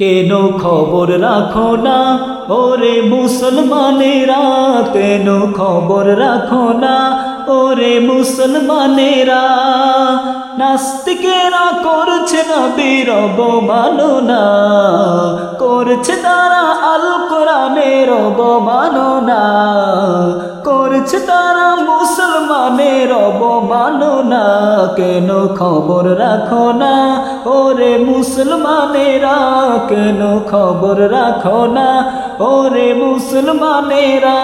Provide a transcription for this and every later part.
কেন খবর রাখো না? ওরে মুসলমানেরা, কেন খবর রাখো না? ওরে মুসলমানেরা, নাস্তিকেরা করছে না বীরব মাননা করছে তারা আল কোরআনের অবমাননা? করছে তারা মুসলমানের অবমাননা, কেন খবর রাখো না? ওরে মুসলমানেরা, কেন খবর রাখো না? ওরে মুসলমানেরা।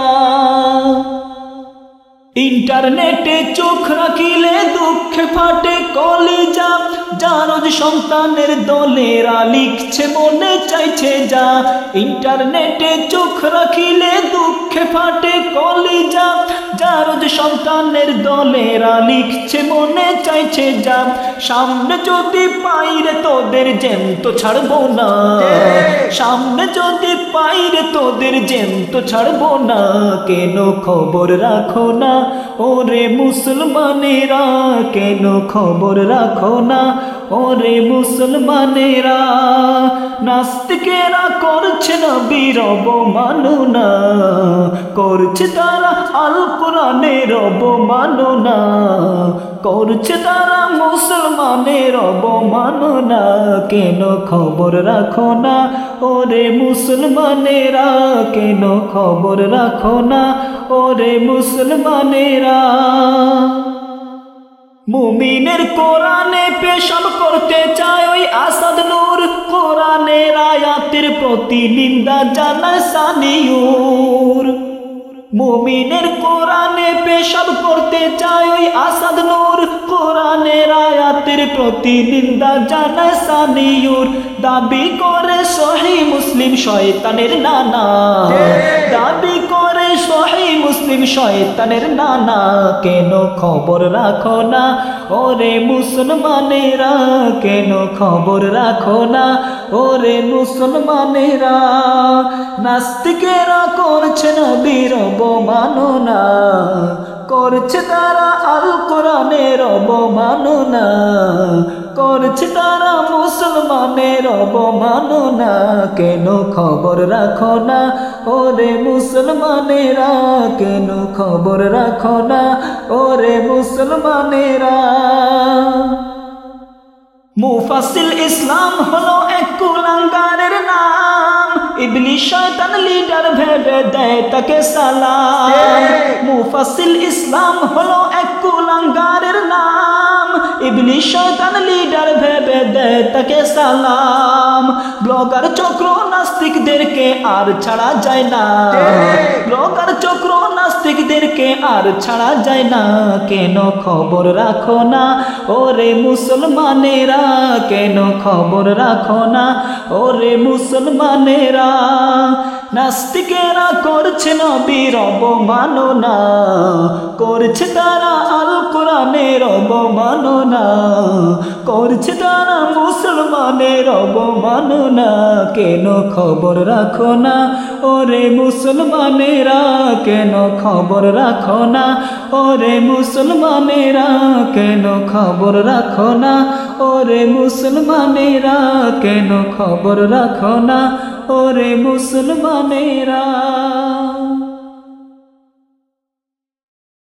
ইন্টারনেটে চোখ রাখিলে দুঃখে ফাটে কলিজা। জারজ সন্তানের দলেরা লিখছে মনে চাইছে যা। ইন্টারনেটে চোখ রাখিলে দুঃখে ফাটে কলিজা। জারজ সন্তানের দলেরা লিখছে মনে চাইছে যা। সামনে যদি পাইরে তোদের জ্যান্ত ছাড়বো না। সামনে যদি পাইরে তোদের জ্যান্ত ছাড়বো না। কেন খবর রাখো না? ওরে মুসলমানেরা, কেন খবর রাখো না? ওরে মুসলমানেরা, নাস্তিকেরা করছে না বীরব মাননা করছে তারা আল কোরআনের অবমাননা? করছে তারা মুসলমানের অবমাননা? কেন খবর রাখো না? ওরে মুসলমানেরা, কেন খবর রাখো না? ওরে মুসলমানেরা, মুমিনের কোরআনে পেশব করতে চায় ওই আসাদ নূর। কোরআনের আয়াতের প্রতি নিন্দা জানায় সানিউর। মুমিনের কোরআনে পেশব করতে চায় ওই আসাদ নূর। কোরআনের আয়াতের প্রতি নিন্দা জানায় সানিউর। দাবি করে সহি মুসলিম শয়তানের নানা। দাবি করে সহি মুসলিম শয়তানের নানা। কেন খবর রাখো না? ওরে মুসলমানেরা কেন খবর রাখো না ওরে মুসলমানেরা নাস্তিকেরা করছে না বীরব মাননা করছে তারা আল কোরআনের অবমাননা করছে তারা মুসলমানের অবমাননা কেন খবর রাখো না ওরে মুসলমানেরা কেন খবর রাখো না ওরে মুসলমানেরা মুফাসিল ইসলাম হলো এক কুলাঙ্গারের নাম। ইবলি শয়তান লিডার ভেবে দেয় তাকে সালাম। মুফাসিল ইসলাম হলো এক কুলাঙ্গারের নাম। ইবলি শয়তান লিডার ভেবে দেয় তাকে সালাম। ব্লগার চক্র নাস্তিকদেরকে আর ছাড়া যায় না। ব্লগার চক্র নাস্তিকদেরকে আর ছাড়া যায় না। কেন খবর রাখো না? ওরে মুসলমানেরা কেন খবর রাখো না? ওরে মুসলমানেরা নাস্তিকেরা করছে না বীরব মাননা করছে তারা আল কোরআনের অবমাননা। করছে মুসলমানের অবমাননা কেন খবর রাখো না? ওরে মুসলমানেরা, কেন খবর রাখো না? ওরে মুসলমানেরা, কেন খবর রাখো না? ওরে মুসলমানেরা, কেন খবর রাখো না? ওরে মুসলমানেরা।